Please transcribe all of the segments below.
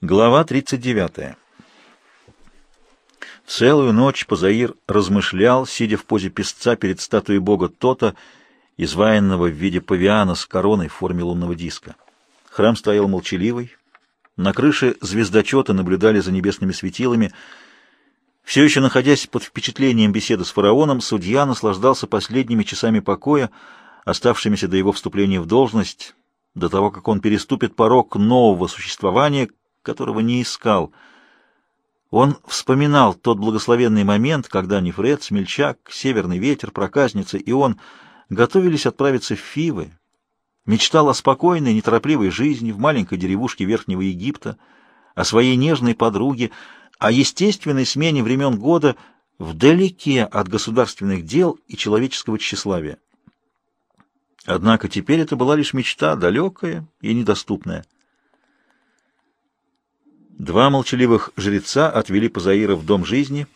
Глава 39. Целую ночь Позаир размышлял, сидя в позе песца перед статуей бога Тота, изваянного в виде павиана с короной в форме лунного диска. Храм стоял молчаливый. На крыше звездочета наблюдали за небесными светилами. Все еще находясь под впечатлением беседы с фараоном, судья наслаждался последними часами покоя, оставшимися до его вступления в должность, до того, как он переступит порог нового существования, которого не искал. Он вспоминал тот благословенный момент, когда Нефред, Смельчак, Северный ветер, Проказница и он готовились отправиться в Фивы, мечтал о спокойной, неторопливой жизни в маленькой деревушке Верхнего Египта, о своей нежной подруге, о естественной смене времен года вдалеке от государственных дел и человеческого тщеславия. Однако теперь это была лишь мечта, далекая и недоступная. Два молчаливых жреца отвели Пазаира в дом жизни,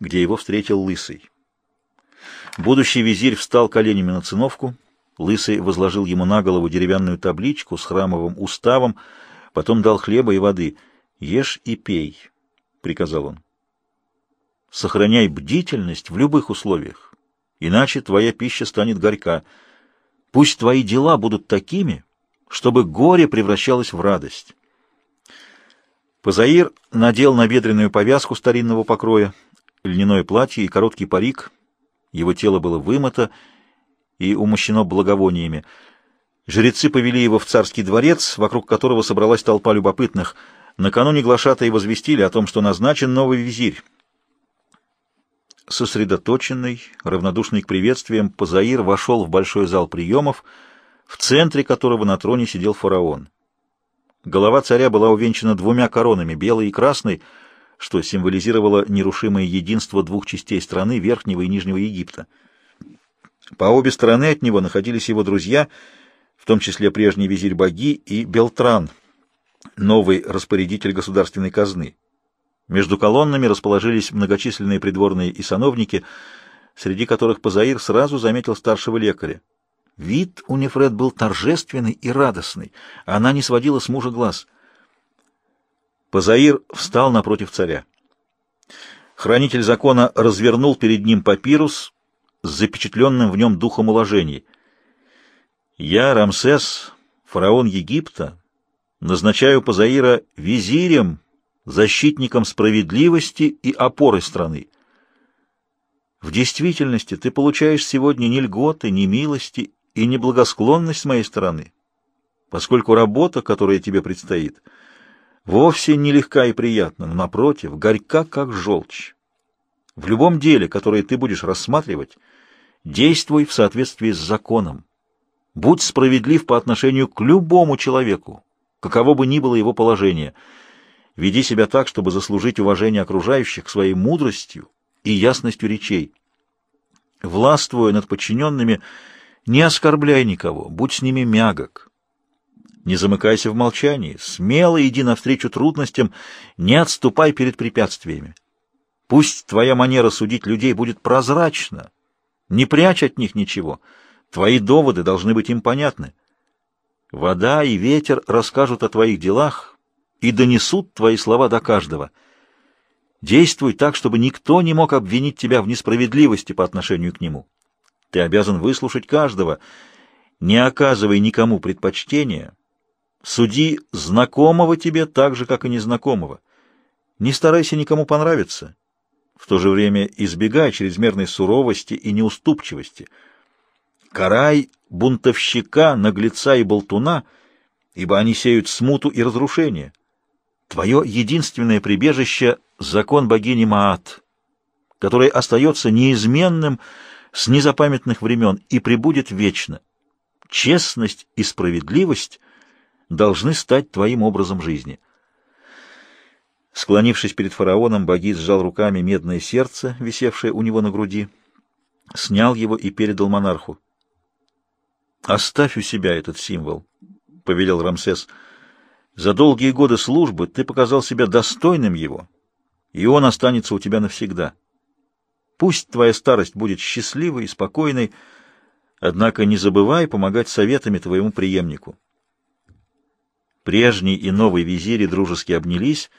где его встретил Лысый. Будущий визирь встал коленями на циновку. Лысый возложил ему на голову деревянную табличку с храмовым уставом, потом дал хлеба и воды. «Ешь и пей», — приказал он. «Сохраняй бдительность в любых условиях, иначе твоя пища станет горька. Пусть твои дела будут такими, чтобы горе превращалось в радость». Позаир надел набедренную повязку старинного покроя, льняное платье и короткий парик. Его тело было вымыто и умощено благовониями. Жрецы повели его в царский дворец, вокруг которого собралась толпа любопытных. Накануне глашатые возвестили о том, что назначен новый визирь. Сосредоточенный, равнодушный к приветствиям, Позаир вошел в большой зал приемов, в центре которого на троне сидел фараон. Голова царя была увенчана двумя коронами, белой и красной, что символизировало нерушимое единство двух частей страны, Верхнего и Нижнего Египта. По обе стороны от него находились его друзья, в том числе прежний визирь Баги и Белтран, новый распорядитель государственной казны. Между колоннами расположились многочисленные придворные и сановники, среди которых Пазаир сразу заметил старшего лекаря. Вид у Нефред был торжественный и радостный, она не сводила с мужа глаз. Пазаир встал напротив царя. Хранитель закона развернул перед ним папирус с запечатленным в нем духом уложений. «Я, Рамсес, фараон Египта, назначаю Пазаира визирем, защитником справедливости и опорой страны. В действительности ты получаешь сегодня ни льготы, ни милости и неблагосклонность с моей стороны, поскольку работа, которая тебе предстоит, вовсе не легка и приятна, но, напротив, горька, как желчь. В любом деле, которое ты будешь рассматривать, действуй в соответствии с законом. Будь справедлив по отношению к любому человеку, каково бы ни было его положение. Веди себя так, чтобы заслужить уважение окружающих своей мудростью и ясностью речей. Властвуя над подчиненными, не оскорбляй никого, будь с ними мягок. Не замыкайся в молчании, смело иди навстречу трудностям, не отступай перед препятствиями. Пусть твоя манера судить людей будет прозрачна, не прячь от них ничего, твои доводы должны быть им понятны. Вода и ветер расскажут о твоих делах и донесут твои слова до каждого. Действуй так, чтобы никто не мог обвинить тебя в несправедливости по отношению к нему. Ты обязан выслушать каждого. Не оказывай никому предпочтения. Суди знакомого тебе так же, как и незнакомого. Не старайся никому понравиться. В то же время избегай чрезмерной суровости и неуступчивости. Карай бунтовщика, наглеца и болтуна, ибо они сеют смуту и разрушение. Твое единственное прибежище — закон богини Маат, который остается неизменным, с незапамятных времен и пребудет вечно. Честность и справедливость должны стать твоим образом жизни. Склонившись перед фараоном, Баги сжал руками медное сердце, висевшее у него на груди, снял его и передал монарху. «Оставь у себя этот символ», — повелел Рамсес. «За долгие годы службы ты показал себя достойным его, и он останется у тебя навсегда». Пусть твоя старость будет счастливой и спокойной, однако не забывай помогать советами твоему преемнику. Прежний и новый визири дружески обнялись,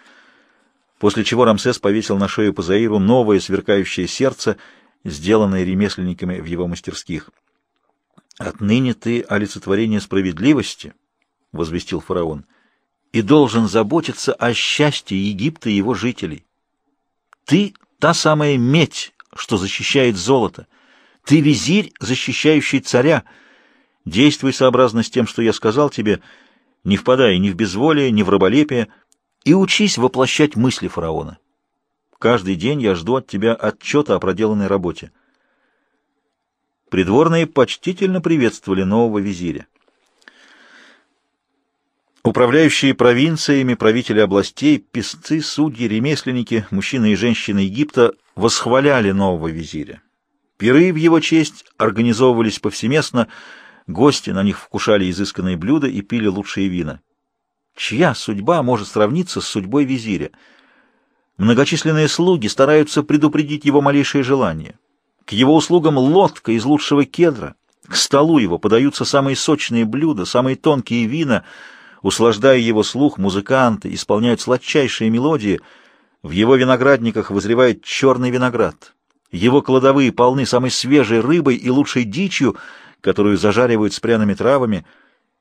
после чего Рамсес повесил на шею Пазаиру новое сверкающее сердце, сделанное ремесленниками в его мастерских. «Отныне ты олицетворение справедливости», — возвестил фараон, — «и должен заботиться о счастье Египта и его жителей. Ты — та самая медь, что защищает золото. Ты — визирь, защищающий царя. Действуй сообразно с тем, что я сказал тебе — не впадая ни в безволие, ни в раболепие, и учись воплощать мысли фараона. Каждый день я жду от тебя отчета о проделанной работе. Придворные почтительно приветствовали нового визиря. Управляющие провинциями, правители областей, писцы, судьи, ремесленники, мужчины и женщины Египта восхваляли нового визиря. Пиры в его честь организовывались повсеместно, Гости на них вкушали изысканные блюда и пили лучшие вина. Чья судьба может сравниться с судьбой визиря? Многочисленные слуги стараются предупредить его малейшее желание. К его услугам лодка из лучшего кедра. К столу его подаются самые сочные блюда, самые тонкие вина. Услаждая его слух, музыканты исполняют сладчайшие мелодии. В его виноградниках вызревает черный виноград. Его кладовые полны самой свежей рыбой и лучшей дичью — которую зажаривают с пряными травами.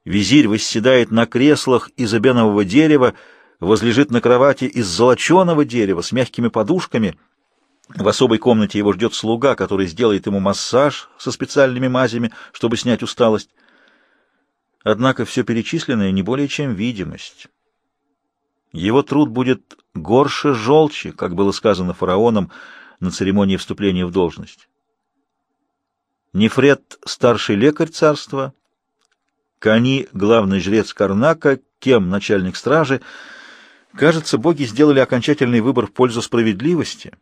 Визирь восседает на креслах из обенового дерева, возлежит на кровати из золоченого дерева с мягкими подушками. В особой комнате его ждет слуга, который сделает ему массаж со специальными мазями, чтобы снять усталость. Однако все перечисленное не более чем видимость. Его труд будет горше желчи, как было сказано фараоном на церемонии вступления в должность. Нефред — старший лекарь царства, Кани — главный жрец Карнака, Кем — начальник стражи. Кажется, боги сделали окончательный выбор в пользу справедливости,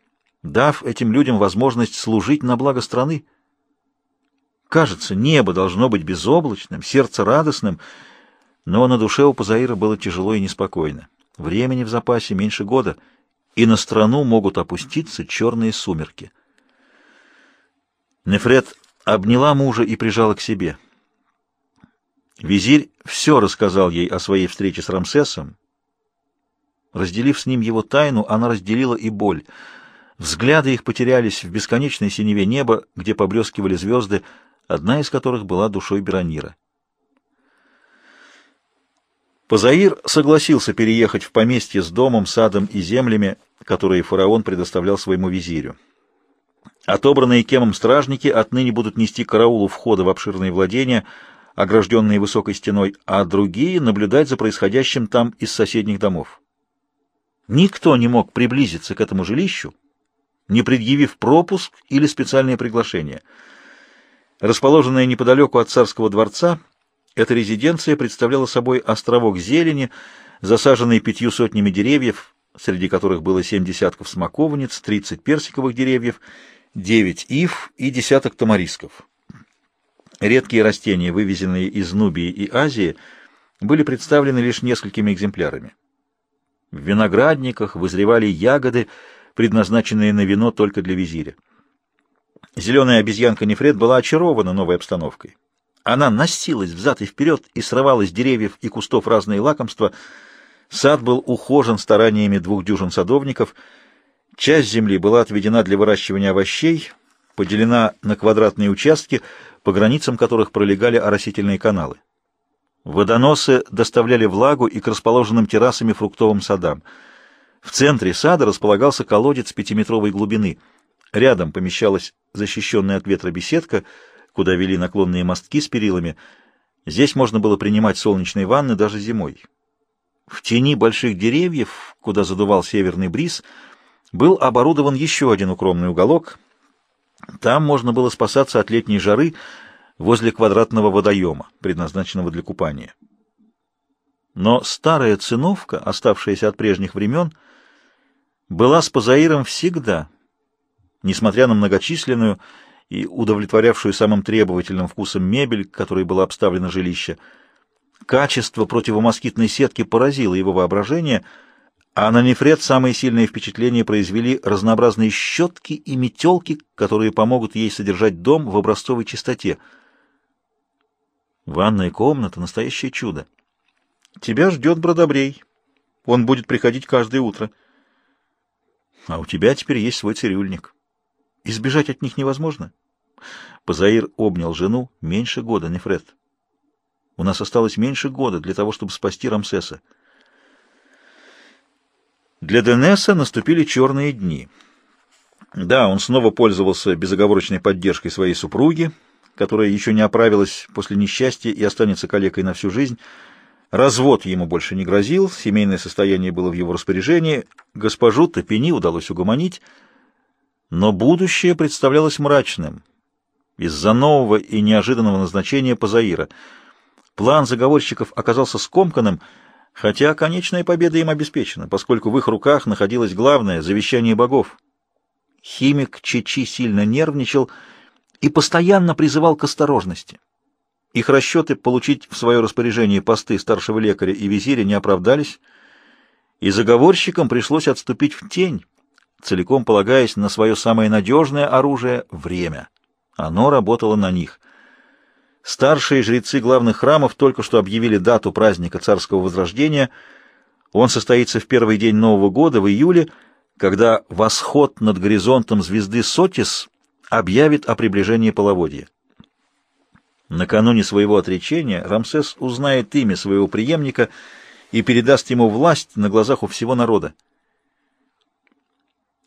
дав этим людям возможность служить на благо страны. Кажется, небо должно быть безоблачным, сердце радостным, но на душе у Пазаира было тяжело и неспокойно. Времени в запасе меньше года, и на страну могут опуститься черные сумерки. Нефред обняла мужа и прижала к себе. Визирь все рассказал ей о своей встрече с Рамсесом. Разделив с ним его тайну, она разделила и боль. Взгляды их потерялись в бесконечной синеве неба, где поблескивали звезды, одна из которых была душой Беронира. Позаир согласился переехать в поместье с домом, садом и землями, которые фараон предоставлял своему визирю. Отобранные Кемом стражники отныне будут нести караул у входа в обширные владения, огражденные высокой стеной, а другие — наблюдать за происходящим там из соседних домов. Никто не мог приблизиться к этому жилищу, не предъявив пропуск или специальное приглашение. Расположенная неподалеку от царского дворца, эта резиденция представляла собой островок зелени, засаженный пятью сотнями деревьев, среди которых было семь десятков смоковниц, тридцать персиковых деревьев — девять ив и десяток тамарисков. Редкие растения, вывезенные из Нубии и Азии, были представлены лишь несколькими экземплярами. В виноградниках вызревали ягоды, предназначенные на вино только для визиря. Зеленая обезьянка Нефред была очарована новой обстановкой. Она носилась взад и вперед и срывала с деревьев и кустов разные лакомства. Сад был ухожен стараниями двух дюжин садовников — Часть земли была отведена для выращивания овощей, поделена на квадратные участки, по границам которых пролегали оросительные каналы. Водоносы доставляли влагу и к расположенным террасами фруктовым садам. В центре сада располагался колодец пятиметровой глубины. Рядом помещалась защищенная от ветра беседка, куда вели наклонные мостки с перилами. Здесь можно было принимать солнечные ванны даже зимой. В тени больших деревьев, куда задувал северный бриз, был оборудован еще один укромный уголок. Там можно было спасаться от летней жары возле квадратного водоема, предназначенного для купания. Но старая циновка, оставшаяся от прежних времен, была с Пазаиром всегда, несмотря на многочисленную и удовлетворявшую самым требовательным вкусом мебель, которой было обставлено жилище. Качество противомоскитной сетки поразило его воображение — а на Нефред самые сильные впечатления произвели разнообразные щетки и метелки, которые помогут ей содержать дом в образцовой чистоте. Ванная комната — настоящее чудо. Тебя ждет Бродобрей. Он будет приходить каждое утро. А у тебя теперь есть свой цирюльник. Избежать от них невозможно. Позаир обнял жену. Меньше года, Нефред. У нас осталось меньше года для того, чтобы спасти Рамсеса. Для Денеса наступили черные дни. Да, он снова пользовался безоговорочной поддержкой своей супруги, которая еще не оправилась после несчастья и останется калекой на всю жизнь. Развод ему больше не грозил, семейное состояние было в его распоряжении, госпожу Топени удалось угомонить, но будущее представлялось мрачным из-за нового и неожиданного назначения Пазаира. План заговорщиков оказался скомканным, хотя конечная победа им обеспечена, поскольку в их руках находилось главное — завещание богов. Химик Чечи сильно нервничал и постоянно призывал к осторожности. Их расчеты получить в свое распоряжение посты старшего лекаря и визиря не оправдались, и заговорщикам пришлось отступить в тень, целиком полагаясь на свое самое надежное оружие — время. Оно работало на них. Старшие жрецы главных храмов только что объявили дату праздника царского возрождения. Он состоится в первый день Нового года, в июле, когда восход над горизонтом звезды Сотис объявит о приближении половодья. Накануне своего отречения Рамсес узнает имя своего преемника и передаст ему власть на глазах у всего народа.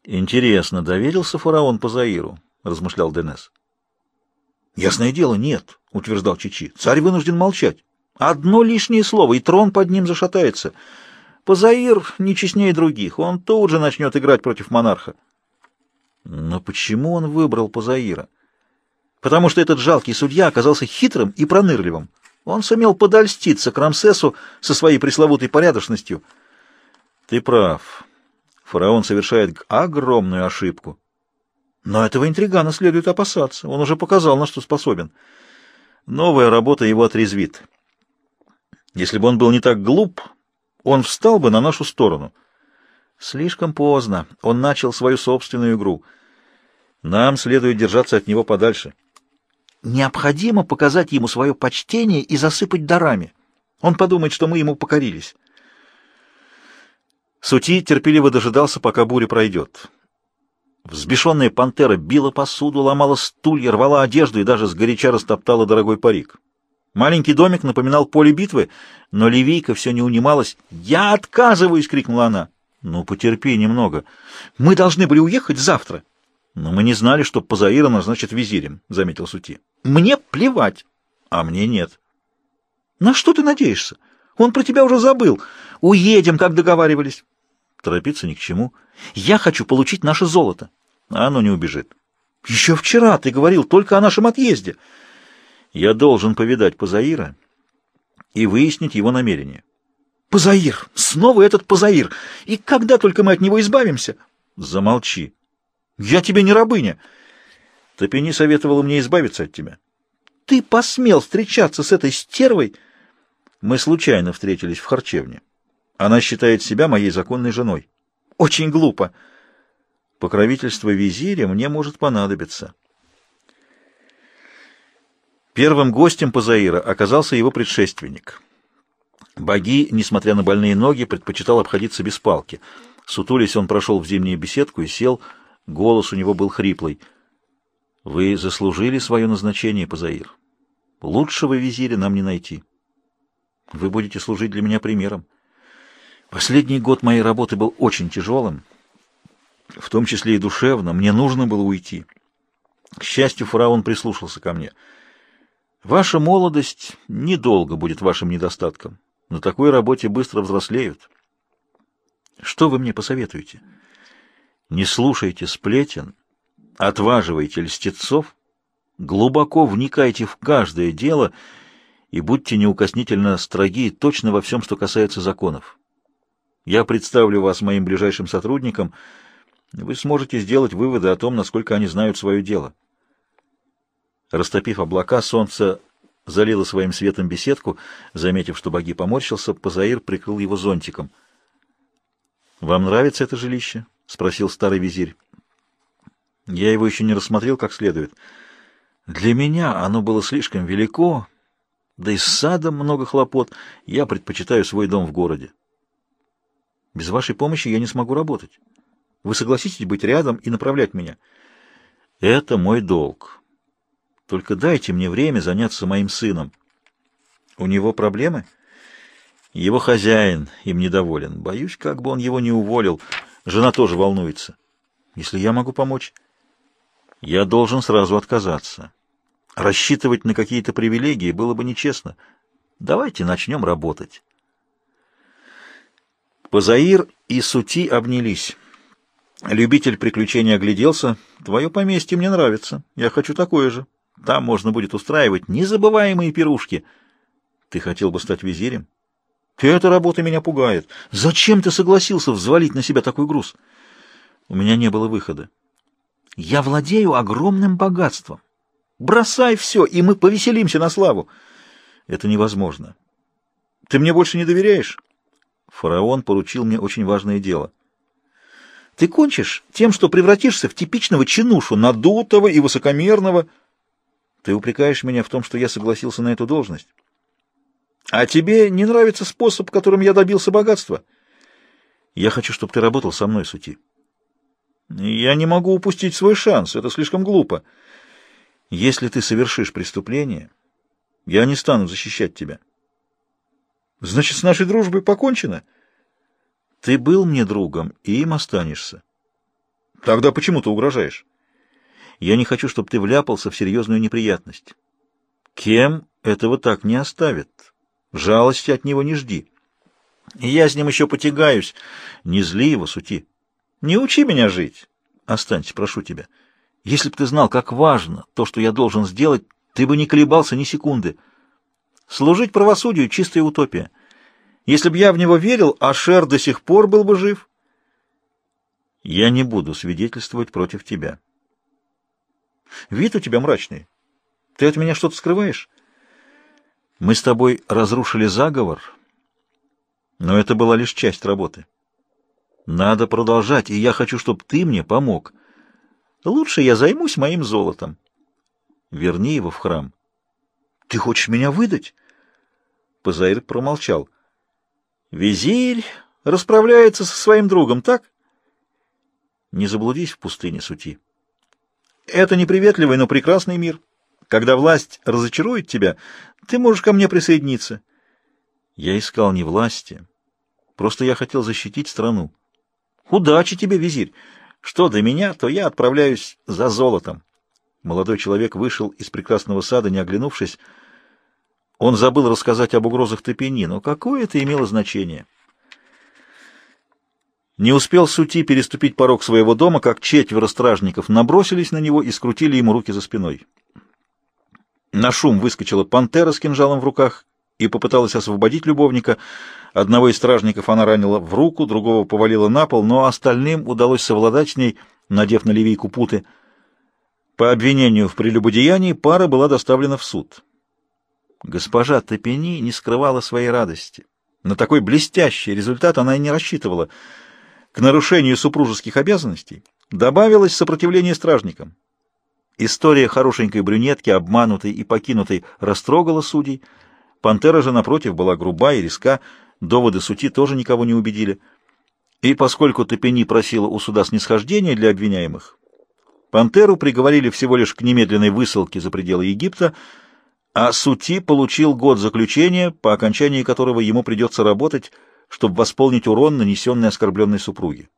«Интересно, доверился фараон Пазаиру?» — размышлял Денес. «Ясное дело, нет», — утверждал Чичи. «Царь вынужден молчать. Одно лишнее слово, и трон под ним зашатается. Пазаир не честнее других, он тут же начнет играть против монарха». Но почему он выбрал Пазаира? потому что этот жалкий судья оказался хитрым и пронырливым. Он сумел подольститься к Рамсесу со своей пресловутой порядочностью. Ты прав. Фараон совершает огромную ошибку. Но этого интригана следует опасаться. Он уже показал, на что способен. Новая работа его отрезвит. Если бы он был не так глуп, он встал бы на нашу сторону. Слишком поздно. Он начал свою собственную игру. Нам следует держаться от него подальше. Необходимо показать ему свое почтение и засыпать дарами. Он подумает, что мы ему покорились. Сути терпеливо дожидался, пока буря пройдет. Взбешенная пантера била посуду, ломала стулья, рвала одежду и даже сгоряча растоптала дорогой парик. Маленький домик напоминал поле битвы, но Ливийка все не унималась. «Я отказываюсь!» — крикнула она. «Ну, потерпи немного. Мы должны были уехать завтра». «Но мы не знали, что Пазаира назначит визирем», — заметил Сути. «Мне плевать». «А мне нет». «На что ты надеешься? Он про тебя уже забыл. Уедем, как договаривались». «Торопиться ни к чему. Я хочу получить наше золото». А оно не убежит. «Еще вчера ты говорил только о нашем отъезде». «Я должен повидать Пазаира и выяснить его намерение». «Пазаир! Снова этот Пазаир! И когда только мы от него избавимся?» «Замолчи». Я тебе не рабыня. Топени советовала мне избавиться от тебя. Ты посмел встречаться с этой стервой? Мы случайно встретились в харчевне. Она считает себя моей законной женой. Очень глупо. Покровительство визиря мне может понадобиться. Первым гостем Пазаира оказался его предшественник. Боги, несмотря на больные ноги, предпочитал обходиться без палки. Сутулись он прошел в зимнюю беседку и сел, Голос у него был хриплый. «Вы заслужили свое назначение, Пазаир. Лучшего визиря нам не найти. Вы будете служить для меня примером. Последний год моей работы был очень тяжелым, в том числе и душевно. Мне нужно было уйти. К счастью, фараон прислушался ко мне. Ваша молодость недолго будет вашим недостатком. На такой работе быстро взрослеют. Что вы мне посоветуете?» Не слушайте сплетен, отваживайте льстецов, глубоко вникайте в каждое дело и будьте неукоснительно строги точно во всем, что касается законов. Я представлю вас моим ближайшим сотрудникам, вы сможете сделать выводы о том, насколько они знают свое дело. Растопив облака, солнце залило своим светом беседку. Заметив, что боги поморщился, Пазаир прикрыл его зонтиком. «Вам нравится это жилище?» — спросил старый визирь. Я его еще не рассмотрел как следует. Для меня оно было слишком велико, Да и с садом много хлопот. Я предпочитаю свой дом в городе. Без вашей помощи я не смогу работать. Вы согласитесь быть рядом и направлять меня? Это мой долг. Только дайте мне время заняться моим сыном. У него проблемы? Его хозяин им недоволен. Боюсь, как бы он его не уволил. Жена тоже волнуется. Если я могу помочь, я должен сразу отказаться. Рассчитывать на какие-то привилегии было бы нечестно. Давайте начнем работать. Позаир и Сути обнялись. Любитель приключений огляделся. «Твое поместье мне нравится. Я хочу такое же. Там можно будет устраивать незабываемые пирушки. Ты хотел бы стать визирем?» «Эта работа меня пугает. Зачем ты согласился взвалить на себя такой груз?» «У меня не было выхода. Я владею огромным богатством. Бросай все, и мы повеселимся на славу». «Это невозможно. Ты мне больше не доверяешь?» Фараон поручил мне очень важное дело. Ты кончишь тем, что превратишься в типичного чинушу, надутого и высокомерного. Ты упрекаешь меня в том, что я согласился на эту должность. А тебе не нравится способ, которым я добился богатства? Я хочу, чтобы ты работал со мной, Сути. Я не могу упустить свой шанс, это слишком глупо. Если ты совершишь преступление, я не стану защищать тебя. Значит, с нашей дружбой покончено? Ты был мне другом, и им останешься. Тогда почему ты угрожаешь? Я не хочу, чтобы ты вляпался в серьезную неприятность. Кем этого так не оставит? Жалости от него не жди. Я с ним еще потягаюсь. Не зли его, сути. Не учи меня жить. Останься, прошу тебя. Если бы ты знал, как важно то, что я должен сделать, ты бы не колебался ни секунды. Служить правосудию — чистая утопия. Если бы я в него верил, Ашер до сих пор был бы жив. Я не буду свидетельствовать против тебя. Вид у тебя мрачный. Ты от меня что-то скрываешь? Мы с тобой разрушили заговор, но это была лишь часть работы. Надо продолжать, и я хочу, чтобы ты мне помог. Лучше я займусь моим золотом. Верни его в храм. Ты хочешь меня выдать? Пазаир промолчал. Визирь расправляется со своим другом, так? Не заблудись в пустыне, сути. Это неприветливый, но прекрасный мир. Когда власть разочарует тебя, ты можешь ко мне присоединиться. Я искал не власти, просто я хотел защитить страну. Удачи тебе, визирь! Что до меня, то я отправляюсь за золотом. Молодой человек вышел из прекрасного сада, не оглянувшись, он забыл рассказать об угрозах Топени, но какое это имело значение? Не успел Сути переступить порог своего дома, как четверо стражников набросились на него и скрутили ему руки за спиной. На шум выскочила пантера с кинжалом в руках и попыталась освободить любовника. Одного из стражников она ранила в руку, другого повалила на пол, но остальным удалось совладать с ней, надев на ливийку путы. По обвинению в прелюбодеянии пара была доставлена в суд. Госпожа Топени не скрывала своей радости. На такой блестящий результат она и не рассчитывала. К нарушению супружеских обязанностей добавилось сопротивление стражникам. История хорошенькой брюнетки, обманутой и покинутой, растрогала судей. Пантера же, напротив, была груба и резка, доводы сути тоже никого не убедили. И поскольку Топени просила у суда снисхождения для обвиняемых, Пантеру приговорили всего лишь к немедленной высылке за пределы Египта, а Сути получил год заключения, по окончании которого ему придется работать, чтобы восполнить урон, нанесенный оскорбленной супруге.